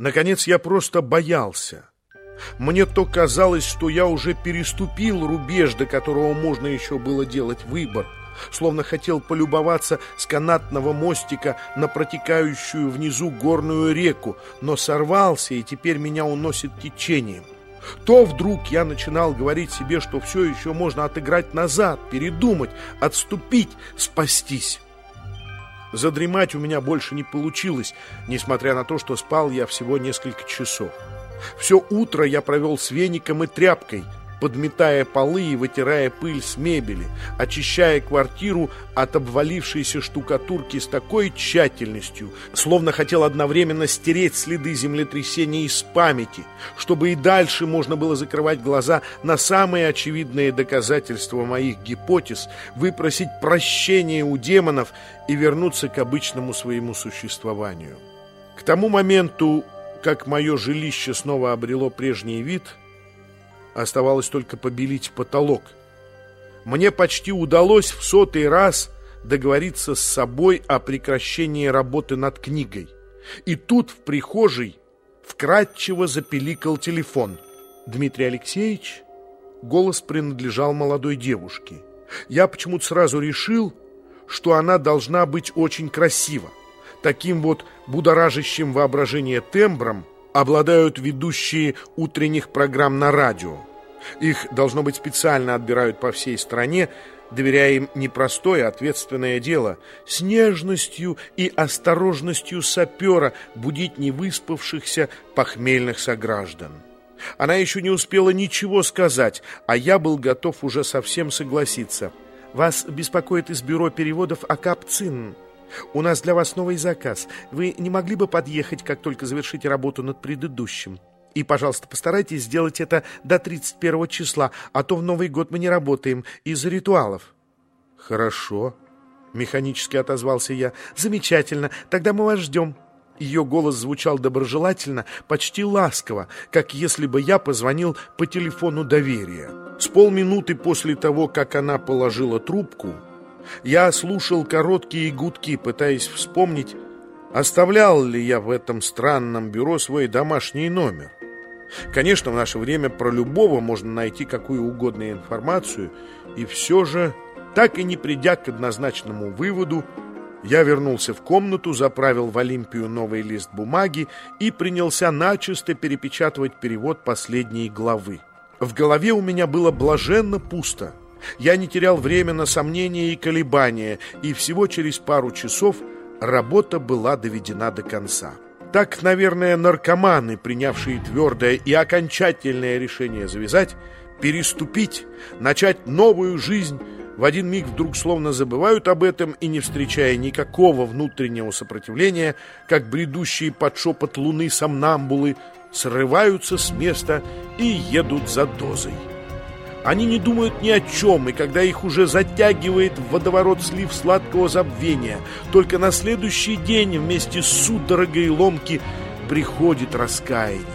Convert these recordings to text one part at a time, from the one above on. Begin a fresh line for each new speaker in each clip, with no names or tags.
Наконец, я просто боялся. Мне то казалось, что я уже переступил рубеж, до которого можно еще было делать выбор, словно хотел полюбоваться с канатного мостика на протекающую внизу горную реку, но сорвался, и теперь меня уносит течением. То вдруг я начинал говорить себе, что все еще можно отыграть назад, передумать, отступить, спастись. Задремать у меня больше не получилось, несмотря на то, что спал я всего несколько часов. Все утро я провел с веником и тряпкой – подметая полы и вытирая пыль с мебели, очищая квартиру от обвалившейся штукатурки с такой тщательностью, словно хотел одновременно стереть следы землетрясения из памяти, чтобы и дальше можно было закрывать глаза на самые очевидные доказательства моих гипотез, выпросить прощения у демонов и вернуться к обычному своему существованию. К тому моменту, как мое жилище снова обрело прежний вид – Оставалось только побелить потолок. Мне почти удалось в сотый раз договориться с собой о прекращении работы над книгой. И тут в прихожей вкратчиво запеликал телефон. Дмитрий Алексеевич, голос принадлежал молодой девушке. Я почему-то сразу решил, что она должна быть очень красива. Таким вот будоражащим воображение тембром обладают ведущие утренних программ на радио. Их, должно быть, специально отбирают по всей стране, доверяя им непростое, ответственное дело с нежностью и осторожностью сапера будить невыспавшихся похмельных сограждан. Она еще не успела ничего сказать, а я был готов уже совсем согласиться. «Вас беспокоит из бюро переводов Акапцин. У нас для вас новый заказ. Вы не могли бы подъехать, как только завершите работу над предыдущим?» И, пожалуйста, постарайтесь сделать это до 31 числа, а то в Новый год мы не работаем из-за ритуалов. Хорошо, механически отозвался я. Замечательно, тогда мы вас ждем. Ее голос звучал доброжелательно, почти ласково, как если бы я позвонил по телефону доверия. С полминуты после того, как она положила трубку, я слушал короткие гудки, пытаясь вспомнить, оставлял ли я в этом странном бюро свой домашний номер. Конечно, в наше время про любого можно найти какую угодно информацию, и все же, так и не придя к однозначному выводу, я вернулся в комнату, заправил в Олимпию новый лист бумаги и принялся начисто перепечатывать перевод последней главы. В голове у меня было блаженно пусто. Я не терял время на сомнения и колебания, и всего через пару часов работа была доведена до конца. Так, наверное, наркоманы, принявшие твердое и окончательное решение завязать, переступить, начать новую жизнь, в один миг вдруг словно забывают об этом и, не встречая никакого внутреннего сопротивления, как бредущие под шепот луны сомнамбулы, срываются с места и едут за дозой. Они не думают ни о чем, и когда их уже затягивает в водоворот слив сладкого забвения, только на следующий день вместе с судорогой ломки приходит раскаяние.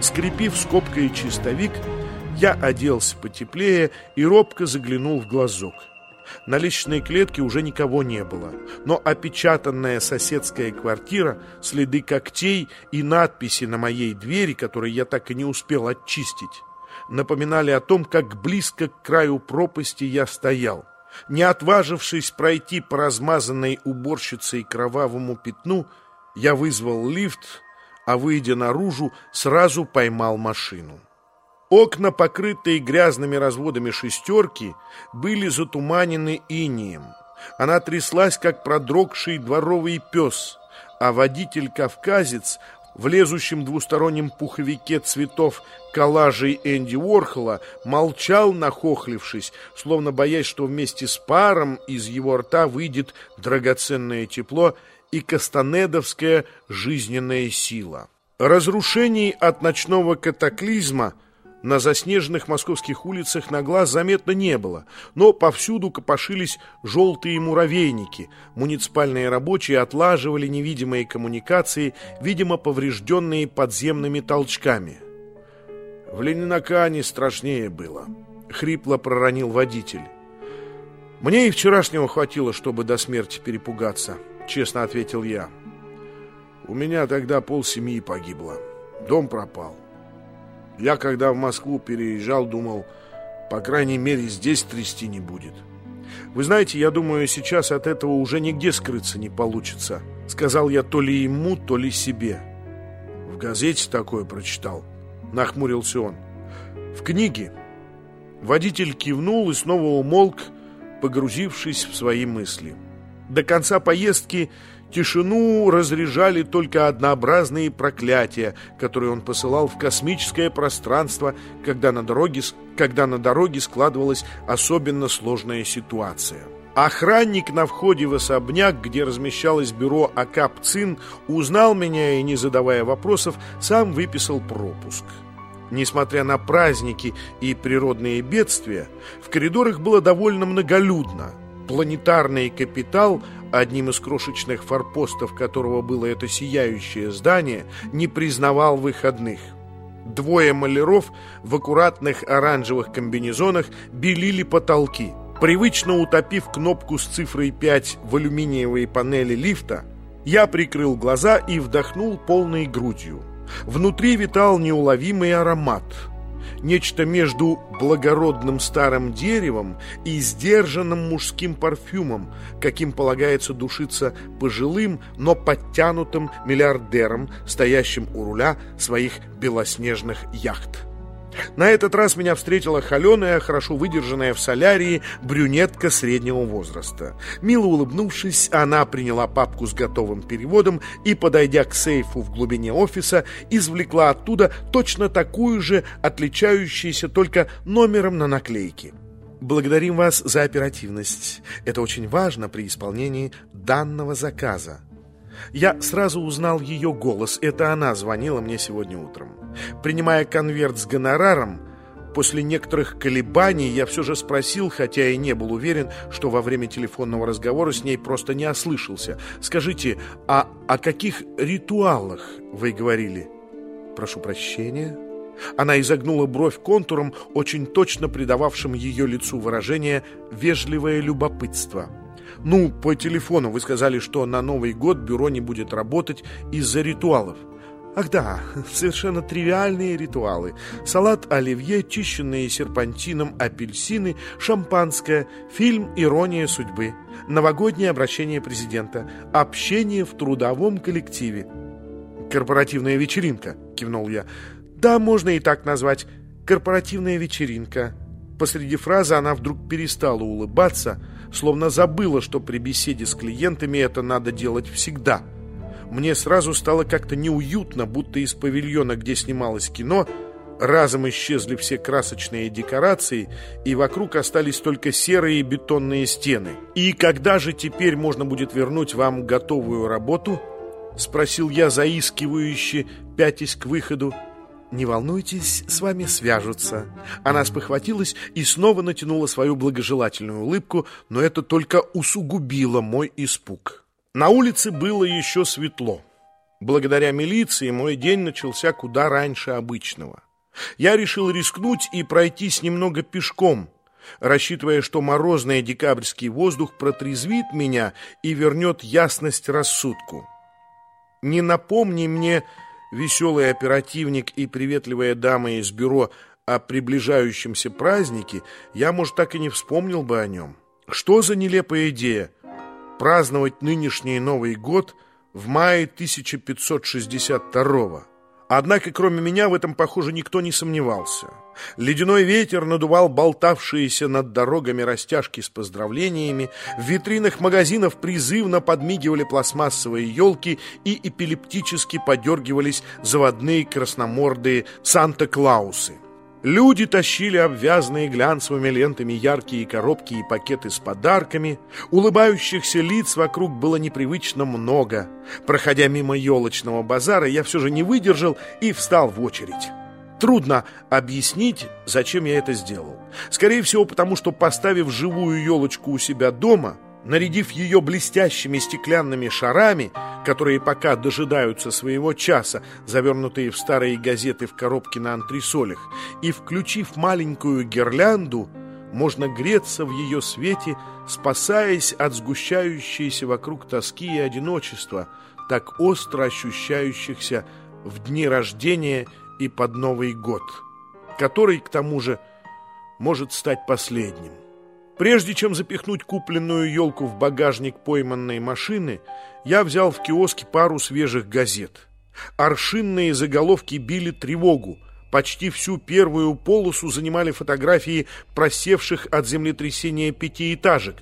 Скрепив скобкой чистовик, я оделся потеплее и робко заглянул в глазок. На личной клетке уже никого не было, но опечатанная соседская квартира, следы когтей и надписи на моей двери, которые я так и не успел очистить, напоминали о том, как близко к краю пропасти я стоял. Не отважившись пройти по размазанной уборщицей кровавому пятну, я вызвал лифт, а, выйдя наружу, сразу поймал машину. Окна, покрытые грязными разводами шестерки, были затуманены инием. Она тряслась, как продрогший дворовый пес, а водитель-кавказец в лезущем двустороннем пуховике цветов коллажей Энди Уорхола молчал, нахохлившись, словно боясь, что вместе с паром из его рта выйдет драгоценное тепло и кастанедовская жизненная сила. Разрушений от ночного катаклизма – на заснеженных московских улицах на глаз заметно не было, но повсюду копошились желтые муравейники. Муниципальные рабочие отлаживали невидимые коммуникации, видимо, поврежденные подземными толчками. В Ленинакане страшнее было, хрипло проронил водитель. Мне и вчерашнего хватило, чтобы до смерти перепугаться, честно ответил я. У меня тогда пол семьи погибло. Дом пропал. Я, когда в Москву переезжал, думал, по крайней мере, здесь трясти не будет. Вы знаете, я думаю, сейчас от этого уже нигде скрыться не получится. Сказал я то ли ему, то ли себе. В газете такое прочитал. Нахмурился он. В книге. Водитель кивнул и снова умолк, погрузившись в свои мысли. До конца поездки тишину разряжали только однообразные проклятия, которые он посылал в космическое пространство, когда на дороге, когда на дороге складывалась особенно сложная ситуация. Охранник на входе в особняк, где размещалось бюро АКАП-ЦИН, узнал меня и, не задавая вопросов, сам выписал пропуск. Несмотря на праздники и природные бедствия, в коридорах было довольно многолюдно. Планетарный капитал, одним из крошечных форпостов которого было это сияющее здание, не признавал выходных. Двое маляров в аккуратных оранжевых комбинезонах белили потолки. Привычно утопив кнопку с цифрой 5 в алюминиевой панели лифта, я прикрыл глаза и вдохнул полной грудью. Внутри витал неуловимый аромат. Нечто между благородным старым деревом и сдержанным мужским парфюмом, каким полагается душиться пожилым, но подтянутым миллиардером, стоящим у руля своих белоснежных яхт. На этот раз меня встретила холеная, хорошо выдержанная в солярии брюнетка среднего возраста. Мило улыбнувшись, она приняла папку с готовым переводом и, подойдя к сейфу в глубине офиса, извлекла оттуда точно такую же, отличающуюся только номером на наклейке. Благодарим вас за оперативность. Это очень важно при исполнении данного заказа. Я сразу узнал ее голос. Это она звонила мне сегодня утром. Принимая конверт с гонораром, после некоторых колебаний я все же спросил, хотя и не был уверен, что во время телефонного разговора с ней просто не ослышался. «Скажите, а о каких ритуалах вы говорили?» «Прошу прощения». Она изогнула бровь контуром, очень точно придававшим ее лицу выражение «вежливое любопытство». Ну, по телефону вы сказали, что на Новый год бюро не будет работать из-за ритуалов. Ах да, совершенно тривиальные ритуалы. Салат оливье, чищенные серпантином апельсины, шампанское, фильм «Ирония судьбы», новогоднее обращение президента, общение в трудовом коллективе. «Корпоративная вечеринка», — кивнул я. «Да, можно и так назвать. Корпоративная вечеринка». Посреди фразы она вдруг перестала улыбаться, словно забыла, что при беседе с клиентами это надо делать всегда. Мне сразу стало как-то неуютно, будто из павильона, где снималось кино, разом исчезли все красочные декорации, и вокруг остались только серые бетонные стены. «И когда же теперь можно будет вернуть вам готовую работу?» — спросил я заискивающе, пятясь к выходу. «Не волнуйтесь, с вами свяжутся». Она спохватилась и снова натянула свою благожелательную улыбку, но это только усугубило мой испуг. На улице было еще светло. Благодаря милиции мой день начался куда раньше обычного. Я решил рискнуть и пройтись немного пешком, рассчитывая, что морозный декабрьский воздух протрезвит меня и вернет ясность рассудку. Не напомни мне веселый оперативник и приветливая дама из бюро о приближающемся празднике, я, может, так и не вспомнил бы о нем. Что за нелепая идея праздновать нынешний Новый год в мае 1562 года? Однако, кроме меня, в этом, похоже, никто не сомневался. Ледяной ветер надувал болтавшиеся над дорогами растяжки с поздравлениями, в витринах магазинов призывно подмигивали пластмассовые елки и эпилептически подергивались заводные красномордые Санта-Клаусы. Люди тащили обвязанные глянцевыми лентами яркие коробки и пакеты с подарками. Улыбающихся лиц вокруг было непривычно много. Проходя мимо елочного базара, я все же не выдержал и встал в очередь. Трудно объяснить, зачем я это сделал. Скорее всего, потому что, поставив живую елочку у себя дома, нарядив ее блестящими стеклянными шарами, которые пока дожидаются своего часа, завернутые в старые газеты в коробке на антресолях, и включив маленькую гирлянду, можно греться в ее свете, спасаясь от сгущающейся вокруг тоски и одиночества, так остро ощущающихся в дни рождения и под Новый год, который, к тому же, может стать последним. Прежде чем запихнуть купленную елку в багажник пойманной машины, я взял в киоске пару свежих газет. Аршинные заголовки били тревогу. Почти всю первую полосу занимали фотографии просевших от землетрясения пятиэтажек.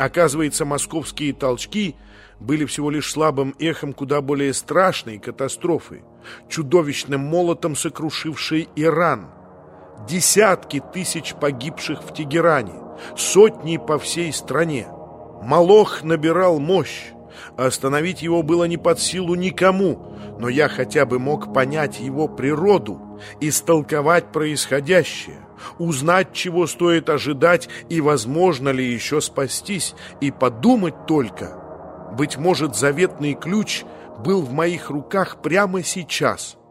Оказывается, московские толчки были всего лишь слабым эхом куда более страшной катастрофы, чудовищным молотом сокрушившей Иран. Десятки тысяч погибших в Тегеране, сотни по всей стране. Молох набирал мощь. Остановить его было не под силу никому, но я хотя бы мог понять его природу, истолковать происходящее, узнать, чего стоит ожидать и возможно ли еще спастись, и подумать только. Быть может, заветный ключ был в моих руках прямо сейчас –